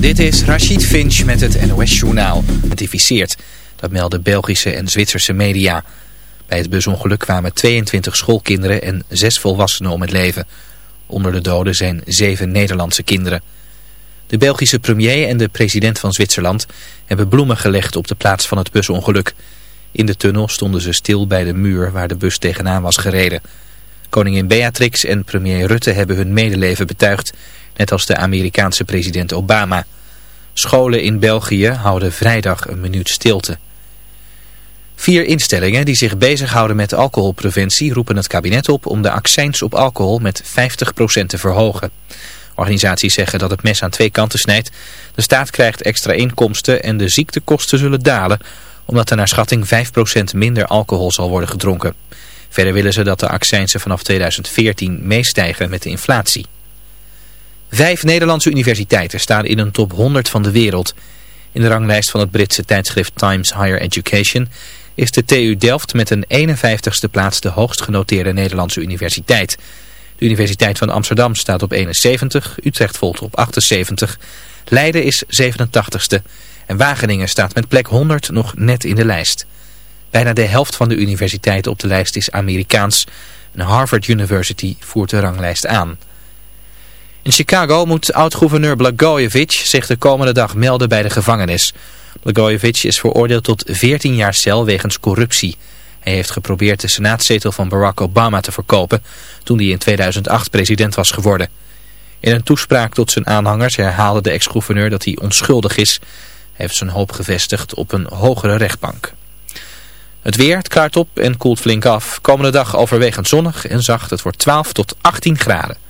Dit is Rachid Finch met het NOS-journaal. Identificeerd. Dat melden Belgische en Zwitserse media. Bij het busongeluk kwamen 22 schoolkinderen en 6 volwassenen om het leven. Onder de doden zijn 7 Nederlandse kinderen. De Belgische premier en de president van Zwitserland hebben bloemen gelegd op de plaats van het busongeluk. In de tunnel stonden ze stil bij de muur waar de bus tegenaan was gereden. Koningin Beatrix en premier Rutte hebben hun medeleven betuigd net als de Amerikaanse president Obama. Scholen in België houden vrijdag een minuut stilte. Vier instellingen die zich bezighouden met alcoholpreventie roepen het kabinet op om de accijns op alcohol met 50% te verhogen. Organisaties zeggen dat het mes aan twee kanten snijdt. De staat krijgt extra inkomsten en de ziektekosten zullen dalen omdat er naar schatting 5% minder alcohol zal worden gedronken. Verder willen ze dat de accijnsen vanaf 2014 meestijgen met de inflatie. Vijf Nederlandse universiteiten staan in een top 100 van de wereld. In de ranglijst van het Britse tijdschrift Times Higher Education is de TU Delft met een 51ste plaats de hoogst genoteerde Nederlandse universiteit. De Universiteit van Amsterdam staat op 71, Utrecht volgt op 78, Leiden is 87ste en Wageningen staat met plek 100 nog net in de lijst. Bijna de helft van de universiteiten op de lijst is Amerikaans en Harvard University voert de ranglijst aan. In Chicago moet oud-gouverneur Blagojevich zich de komende dag melden bij de gevangenis. Blagojevich is veroordeeld tot 14 jaar cel wegens corruptie. Hij heeft geprobeerd de senaatzetel van Barack Obama te verkopen toen hij in 2008 president was geworden. In een toespraak tot zijn aanhangers herhaalde de ex-gouverneur dat hij onschuldig is. Hij heeft zijn hoop gevestigd op een hogere rechtbank. Het weer, het klaart op en koelt flink af. Komende dag overwegend zonnig en zacht. Het wordt 12 tot 18 graden.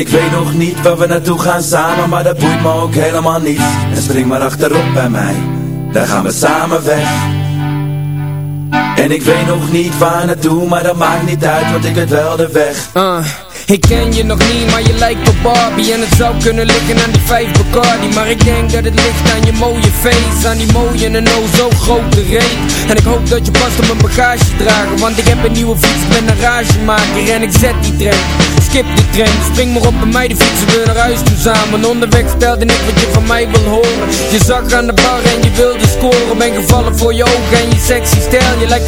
Ik weet nog niet waar we naartoe gaan samen, maar dat boeit me ook helemaal niet. En spring maar achterop bij mij, daar gaan we samen weg. En ik weet nog niet waar naartoe, maar dat maakt niet uit, want ik weet wel de weg. Uh. Ik ken je nog niet, maar je lijkt op Barbie. En het zou kunnen liggen aan die vijf Bacardi. Maar ik denk dat het ligt aan je mooie face Aan die mooie en oh zo grote reet. En ik hoop dat je past op mijn bagage dragen Want ik heb een nieuwe fiets, ben een ragemaker. En ik zet die trein, skip die trein. Spring maar op bij mij, de fietsen we naar huis toe samen. Onderweg stelde ik wat je van mij wil horen. Je zag aan de bar en je wilde scoren. Ben gevallen voor je ogen en je sexy stijl. Je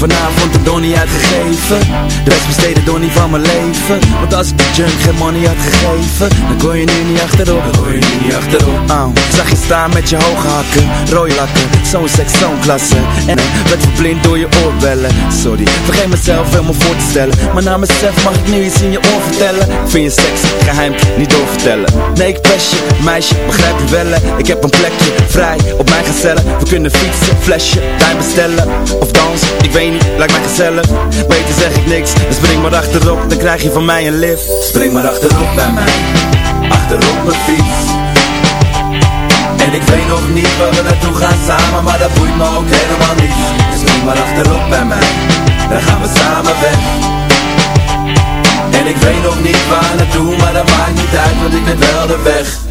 Vanavond de donnie uitgegeven. De rest besteden donnie van mijn leven. Want als ik de junk geen money had gegeven Dan kon je nu niet achterop. Dan kon je niet achterop. Oh. Zag je staan met je hoge hakken Rode lakken, zo'n seks, zo'n klasse. En werd verblind door je oorbellen. Sorry, vergeet mezelf helemaal voor te stellen. Maar na mezelf mag ik nu iets in je oor vertellen. Vind je seks, geheim, niet doorvertellen. Nee, ik pest je, meisje, begrijp je wel Ik heb een plekje, vrij, op mijn gezellen. We kunnen fietsen, flesje, tuin bestellen. Of dansen, ik weet niet, lijkt mij gezellig. Beter zeg ik niks, dan spring maar achterop Dan krijg je van mij een lift. Spring maar achterop bij mij. Achterop mijn fiets. En ik weet nog niet waar we naartoe gaan samen Maar dat boeit me ook helemaal niet. Dus spring maar achterop bij mij. Dan gaan we samen weg. En ik weet nog niet waar naartoe Maar dat maakt niet uit, want ik weet wel de weg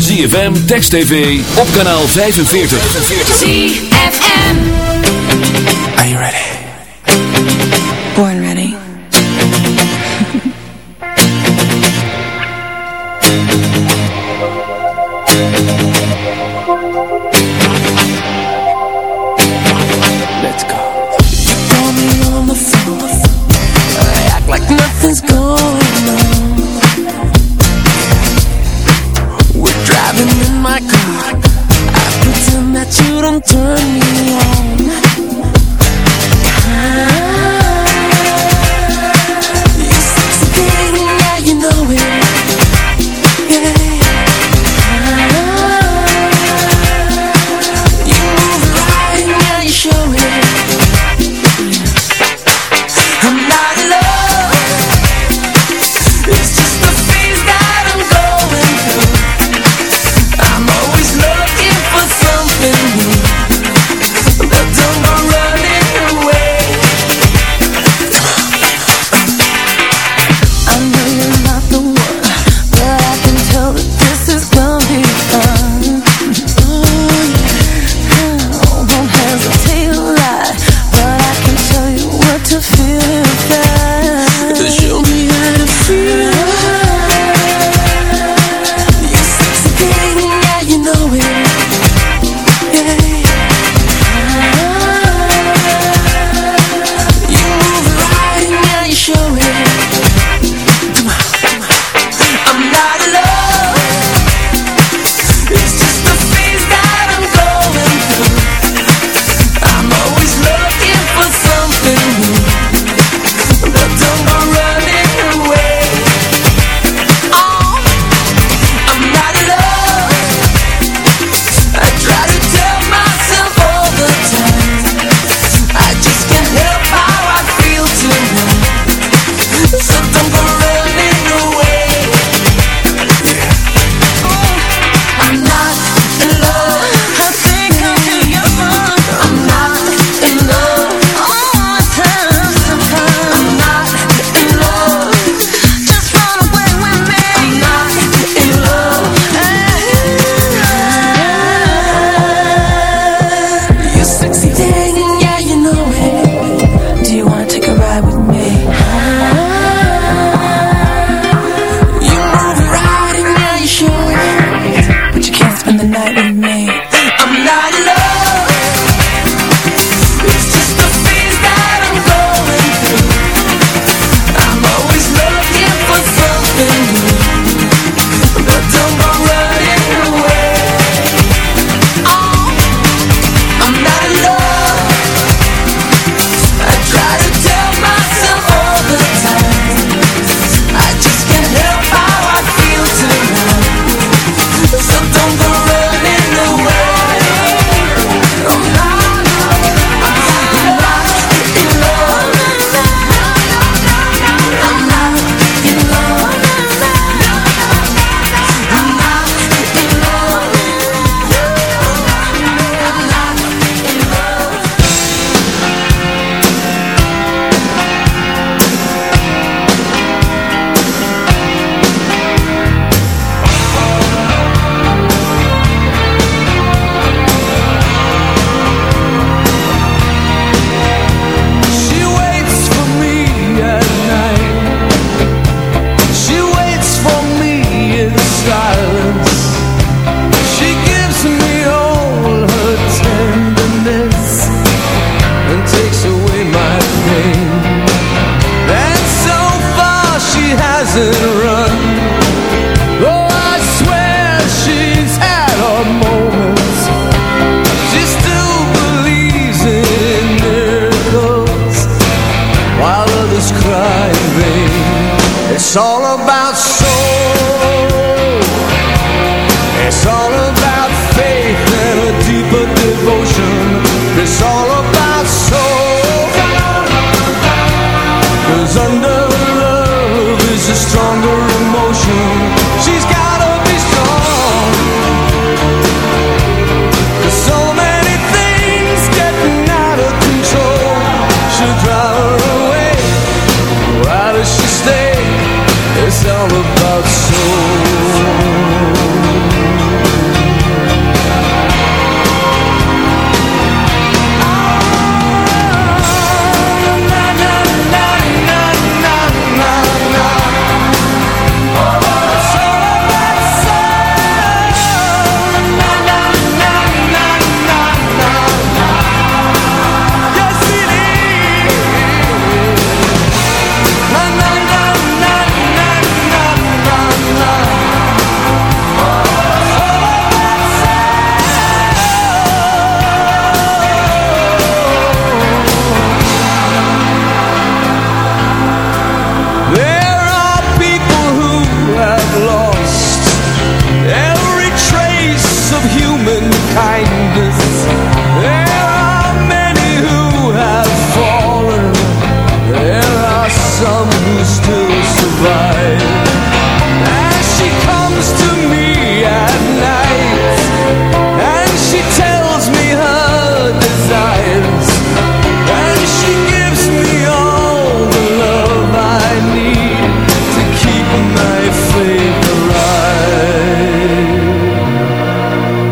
ZFM, Text TV, op kanaal 45. ZFM. Are you ready?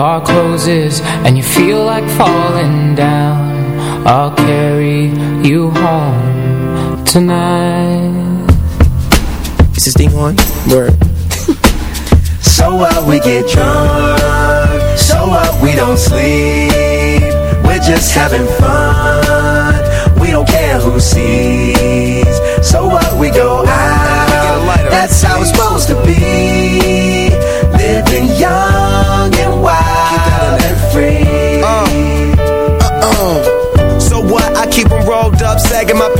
bar closes and you feel like falling down. I'll carry you home tonight. Is this thing on? Word. So what we get drunk. So what we don't sleep. We're just having fun. We don't care who sees. So what we go out. That's how it's supposed to be back in my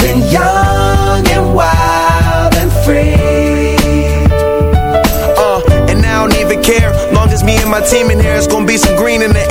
team in here, it's gonna be some green in the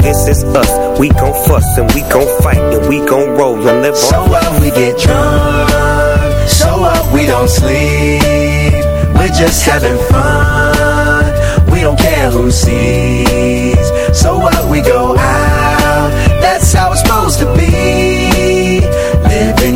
this is us. We gon' fuss and we gon' fight and we gon' roll and live So on. what we get drunk? So what we don't sleep? We're just having fun. We don't care who sees. So what we go out? That's how it's supposed to be. Living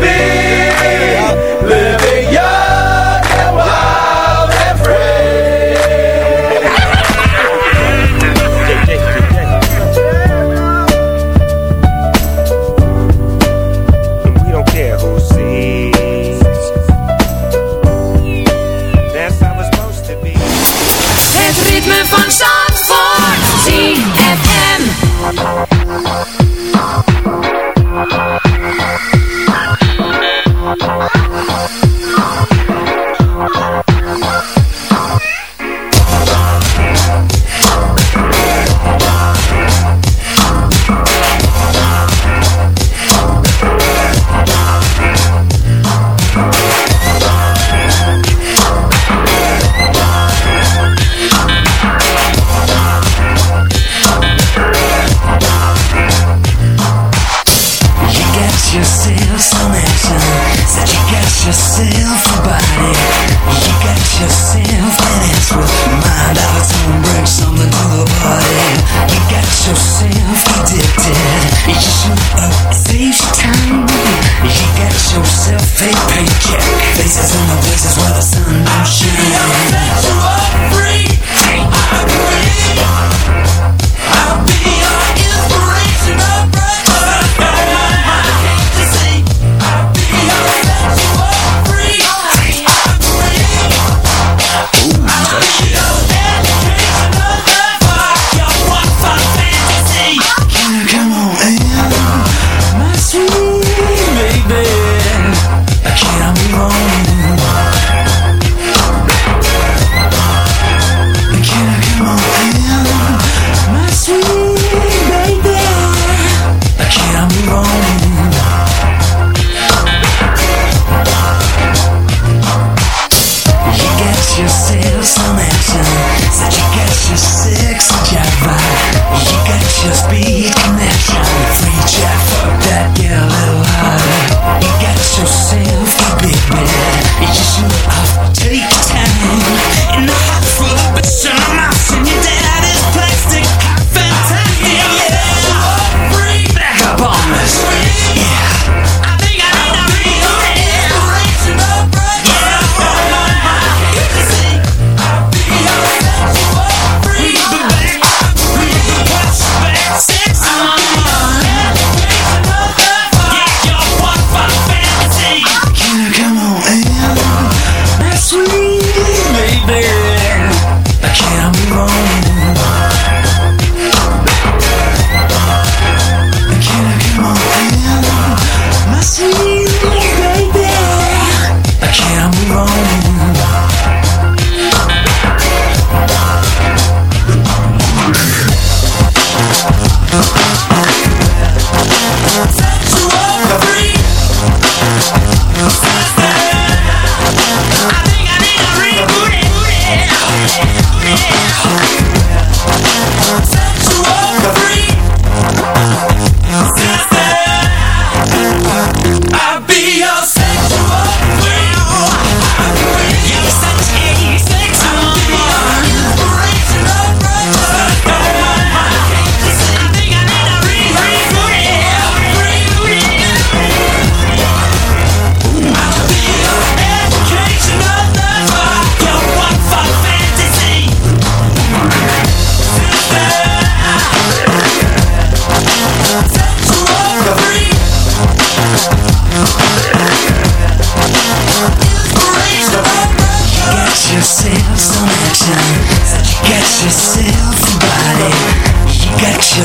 be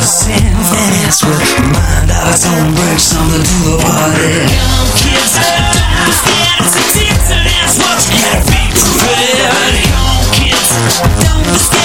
sins. That's what mind eyes on break. something to the party. Young kids are dance, that's a tip, what you gotta be prepared. Young kids don't understand.